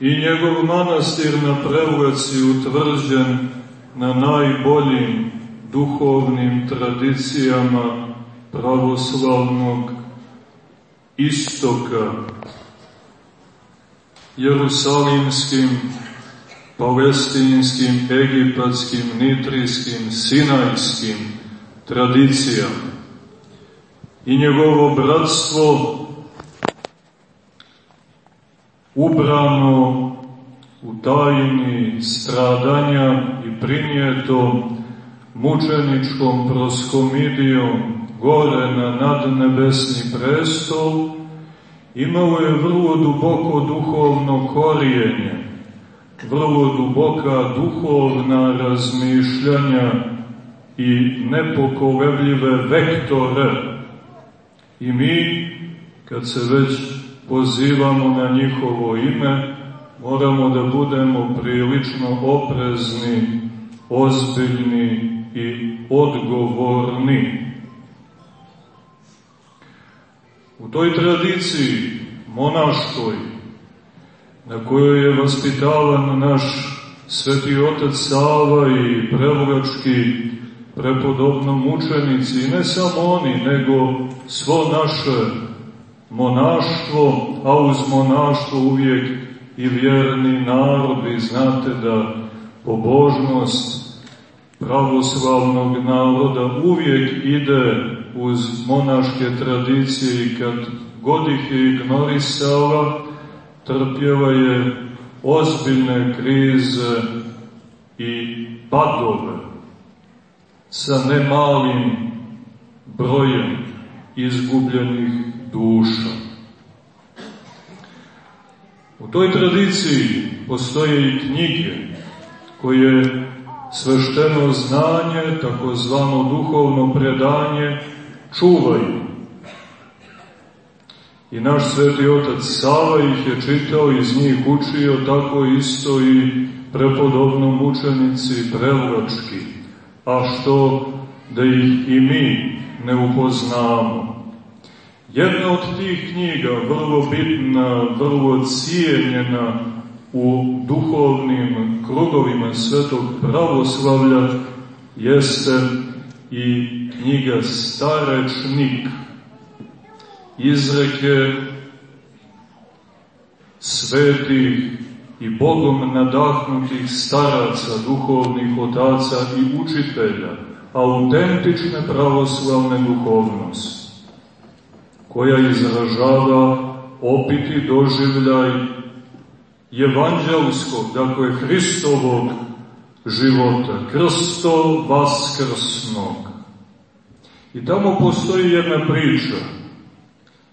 i njegov manastir na Prevlaci utvrđen na najboljim duhovnim tradicijama pravoslavnog istoka, jerusalimskim, palestinskim, egipatskim, nitrijskim, sinajskim tradicijama. I njegovo bratstvo ubrano u tajni stradanja i prinijeto mučeničkom proskomidijom gore na nadnebesni prestol, imalo je vrlo duboko duhovno korijenje, vrlo duboka duhovna razmišljanja i nepokolebljive vektore. I mi, kad se već pozivamo na njihovo ime, moramo da budemo prilično oprezni, ozbiljni i odgovorni. U toj tradiciji monaškoj, na kojoj je vaspitavan naš sveti otac Sava i prevlački prepodobno mučenici, i ne samo oni, nego svo naše monaštvo, a uz monaštvo uvijek i vjerni narod, vi znate da pobožnost pravoslavnog naroda uvijek ide uz monaške tradicije i kad god ih je ignorisala, trpjela je ozbiljne krize i padove sa nemalim brojem izgubljenih duša. U toj tradiciji postoje i knjige koje svešteno znanje, takozvano duhovno predanje, čuvaju. I naš sveti otac Sava ih je čitao, iz njih učio, tako isto i prepodobno mučenici prevlački. A što da ih i mi ne upoznamo? Jedna od tih knjiga, vrlo bitna, vrlo cijenjena u duhovnim krugovima svetog pravoslavlja, jeste i knjiga Starečnik, izreke svetih i Bogom nadahnutih staraca, duhovnih otaca i učitelja, autentične pravoslavne duhovnosti, koja izražava opiti doživljaj evanđelskog, dakle Hristovog života, krsto vaskrsnog. I tamo postoji jedna priča,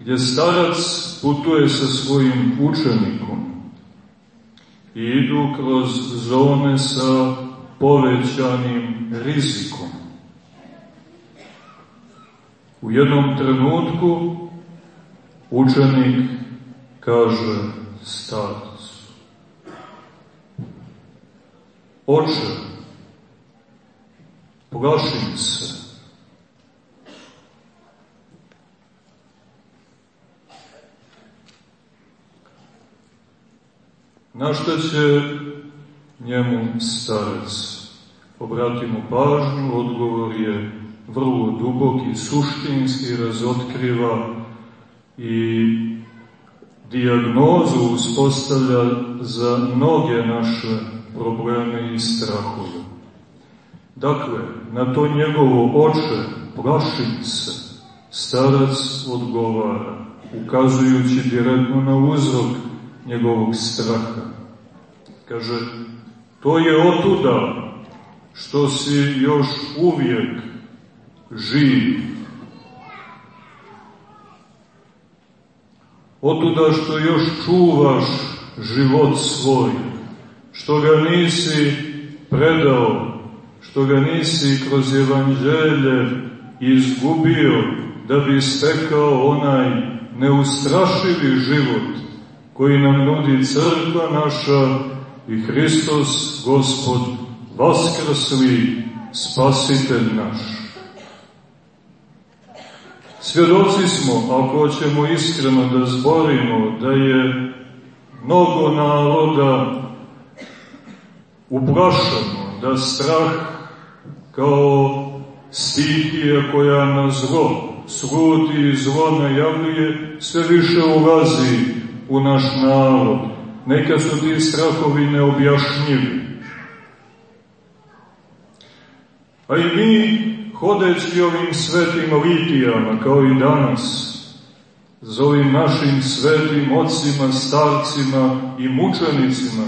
gdje starac putuje sa svojim učenikom i idu kroz zone sa povećanim rizikom. U jednom trenutku učenik kaže starcu, Oče, pogašim se, Na što će njemu starac? Obratimo pažnju, odgovor je vrlo duboki, suštinski, razotkriva i diagnozu uspostavlja za mnoge naše probleme i strahove. Dakle, na to njegovo oče, plašim se, starac odgovara, ukazujući direktno na uzrok njegovog straha. Kaže, to je otuda što si još uvijek živ. Otuda što još čuvaš život svoj, što ga nisi predao, što ga nisi kroz evanđelje izgubio da bi stekao onaj neustrašivi život koji nam nudi crkva naša i Hristos, Gospod, vaskrsli spasitelj naš. Svjedoci smo, ako ćemo iskreno da zborimo, da je mnogo naroda uplašeno, da strah kao stihija koja na zlo sluti i zlo najavljuje, sve više ulazi u naš narod. Neka su ti strahovi neobjašnjivi. A i mi, hodeći ovim svetim litijama, kao i danas, za ovim našim svetim ocima, starcima i mučenicima,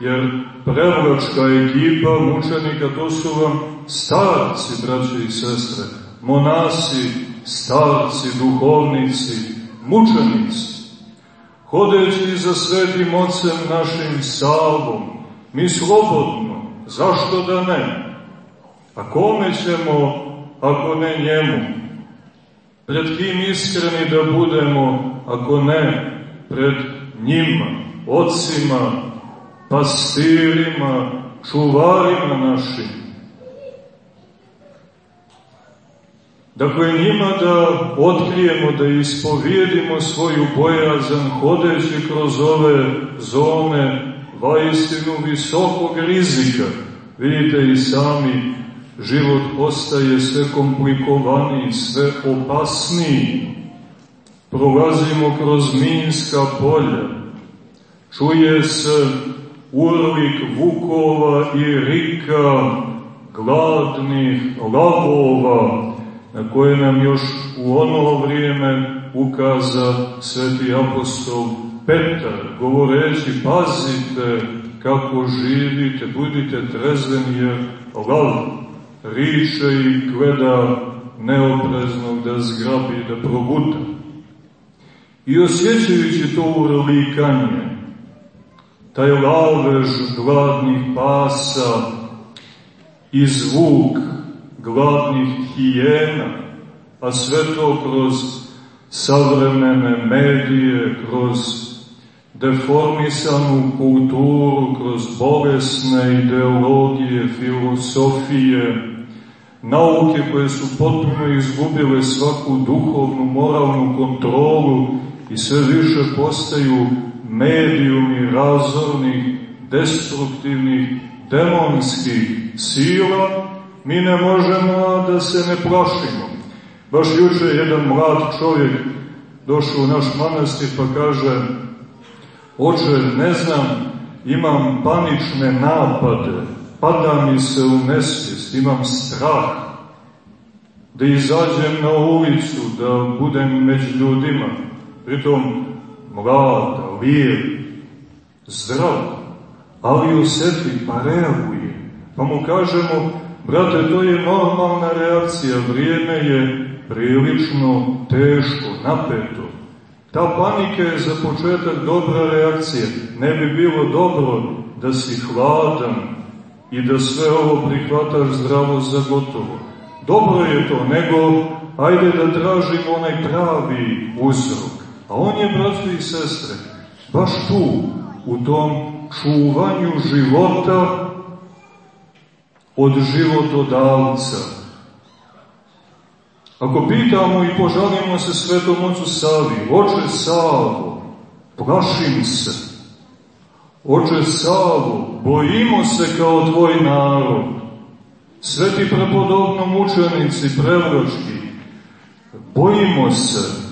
jer prevlačka ekipa mučenika to su vam starci, braće i sestre, monasi, starci, duhovnici, mučenici. Hodeći za svetim ocem našim salvom, mi slobodno, zašto da ne? A kome ćemo, ako ne njemu? Pred kim iskreni da budemo, ako ne pred njima, ocima, pastirima, čuvarima našim? Dakle, njima da otkrijemo, da ispovijedimo svoju bojazan hodeći kroz ove zone vajstinu visokog rizika. Vidite i sami, život postaje sve komplikovaniji, sve opasniji. Prolazimo kroz minska polja. Čuje se urlik vukova i rika gladnih lavova, na koje nam još u ono vrijeme ukaza sveti apostol Petar, govoreći, pazite kako živite, budite trezveni, jer lav riče i gleda neopreznog da zgrabi, da probuta. I osjećajući to urlikanje, taj lavež gladnih pasa i zvuk gladnih hijena, a sve to kroz savremene medije, kroz deformisanu kulturu, kroz bolesne ideologije, filosofije, nauke koje su potpuno izgubile svaku duhovnu, moralnu kontrolu i sve više postaju medijumi razornih, destruktivnih, demonskih sila, mi ne možemo da se ne plašimo. Baš juče jedan mlad čovjek došao u naš manastir pa kaže Oče, ne znam, imam panične napade, pada mi se u nesvijest, imam strah da izađem na ulicu, da budem među ljudima, pritom mlada, lijep, zdrav, ali osjeti, pa reaguje. Pa mu kažemo, Brate, to je normalna reakcija, vrijeme je prilično teško, napeto. Ta panika je za početak dobra reakcija. Ne bi bilo dobro da si hladan i da sve ovo prihvataš zdravo za gotovo. Dobro je to, nego ajde da tražimo onaj pravi uzrok. A on je, braći i sestre, baš tu, u tom čuvanju života od životodavca. Ako pitamo i požalimo se svetom ocu Savi, oče Savo, plašim se. Oče Savo, bojimo se kao tvoj narod. Sveti prepodobno mučenici, prevročki, bojimo se.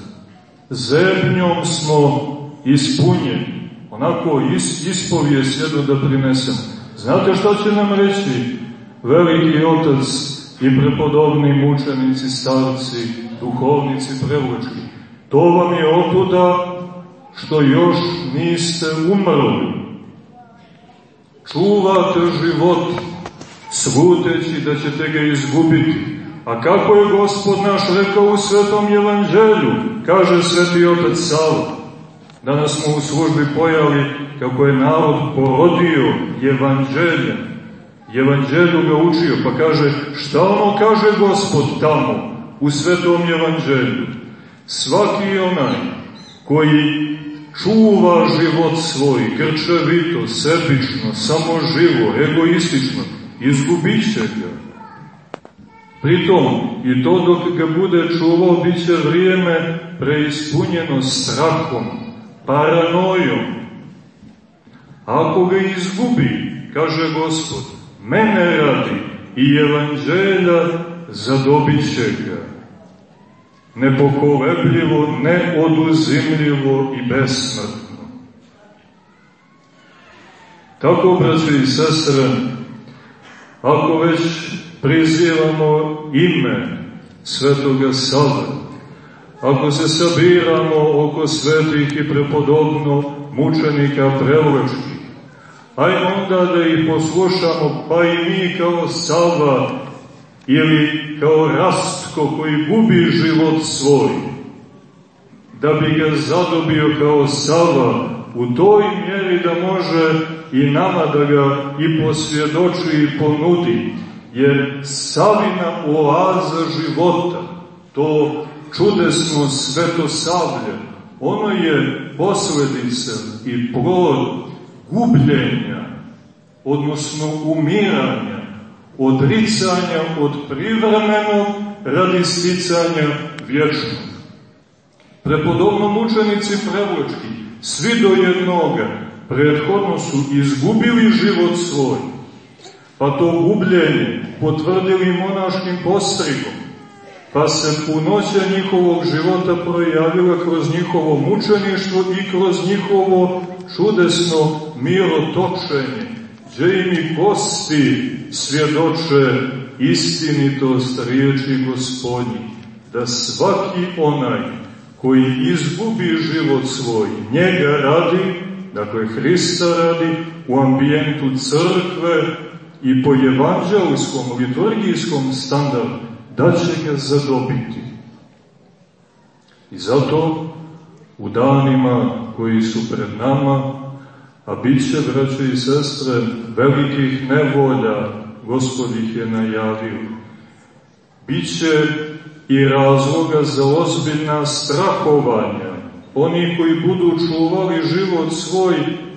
Zemljom smo ispunjeni. Onako is, ispovijest jedno da prinesemo. Znate šta će nam reći veliki otac i prepodobni mučenici, starci, duhovnici, prevlački. To vam je otuda što još niste umrli. Čuvate život, sluteći da ćete ga izgubiti. A kako je Gospod naš rekao u Svetom Evanđelju, kaže Sveti Otac Sava. Danas smo u službi pojali kako je narod porodio Evanđeljem, Evanđelju ga učio, pa kaže, šta ono kaže Gospod tamo, u svetom Evanđelju? Svaki onaj koji čuva život svoj, grčevito, sebično, samo živo, egoistično, izgubit će ga. Pritom, i to dok ga bude čuvao, bit će vrijeme preispunjeno strahom, paranojom, Ako ga izgubi, kaže Gospod, mene radi i evanđelja zadobit će ga. Nepokolebljivo, neoduzimljivo i besmrtno. Tako, braći i sestre, ako već prizivamo ime Svetoga Save, ako se sabiramo oko svetih i prepodobno mučenika preločkih, ajmo onda da ih poslušamo, pa i mi kao Sava ili kao Rastko koji gubi život svoj, da bi ga zadobio kao Sava u toj mjeri da može i nama da ga i posvjedoči i ponudi, jer Savina oaza života, to čudesno svetosavlje, ono je posledica i plod gubljenja, odnosno umiranja, odricanja od privremenog radi sticanja vječnog. Prepodobno mučenici prevločki, svi do jednoga, prethodno su izgubili život svoj, pa to gubljenje potvrdili monaškim postrigom, pa se punoća njihovog života projavila kroz njihovo mučeništvo i kroz njihovo čudesno mirotočenje, gdje i kosti svjedoče istinitost riječi gospodnji, da svaki onaj koji izgubi život svoj, njega radi, dakle Hrista radi, u ambijentu crkve i po evanđelskom, liturgijskom standardu, da će ga zadobiti. I zato u danima koji su pred nama, a bit će, braće i sestre, velikih nevolja, Gospod ih je najavio. Biće i razloga za ozbiljna strahovanja, oni koji budu čuvali život svoj,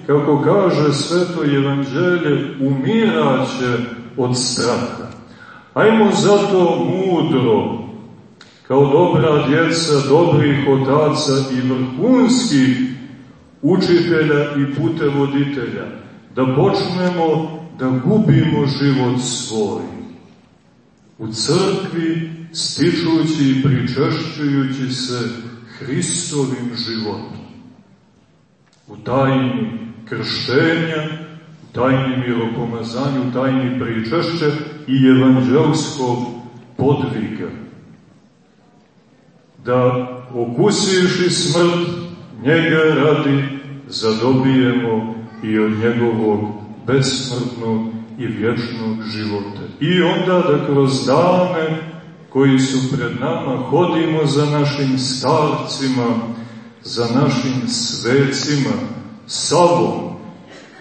kako kaže sveto evanđelje, umiraće od straha. Ajmo zato mudro, kao dobra djeca, dobrih otaca i vrhunskih učitelja i putevoditelja, da počnemo da gubimo život svoj. U crkvi stičući i pričešćujući se Hristovim životom. U tajni krštenja, u tajni miropomazanju, u tajni pričešće i evanđelskog podviga. Da okusivši smrt njega radi zadobijemo i od njegovog besmrtnog i vječnog života. I onda da kroz dane koji su pred nama hodimo za našim starcima, za našim svecima, Savom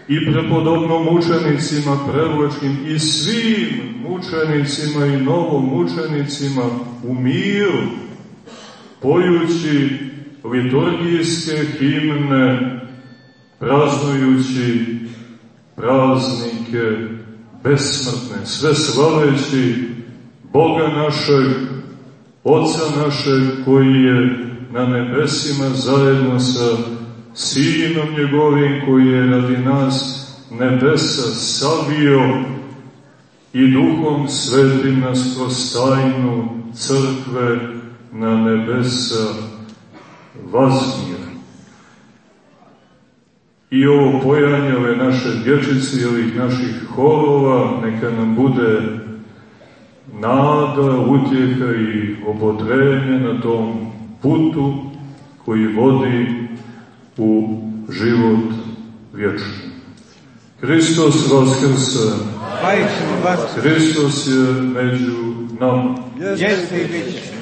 i prepodobno mučenicima prevlačkim i svim mučenicima i novom mučenicima u miru, pojući liturgijske himne, praznujući praznike besmrtne, sve slaveći Boga našeg, Oca našeg koji je na nebesima zajedno sa Sinom njegovim koji je radi nas nebesa savio i Duhom Svetim nas kroz tajnu crkve na nebesa vaznio. I ovo pojanje ove naše dječice i ovih naših horova neka nam bude nada, utjeha i obodrenje na tom putu koji vodi u život vječni. Hristos vaskrsa. Hristos je među nama. Jeste i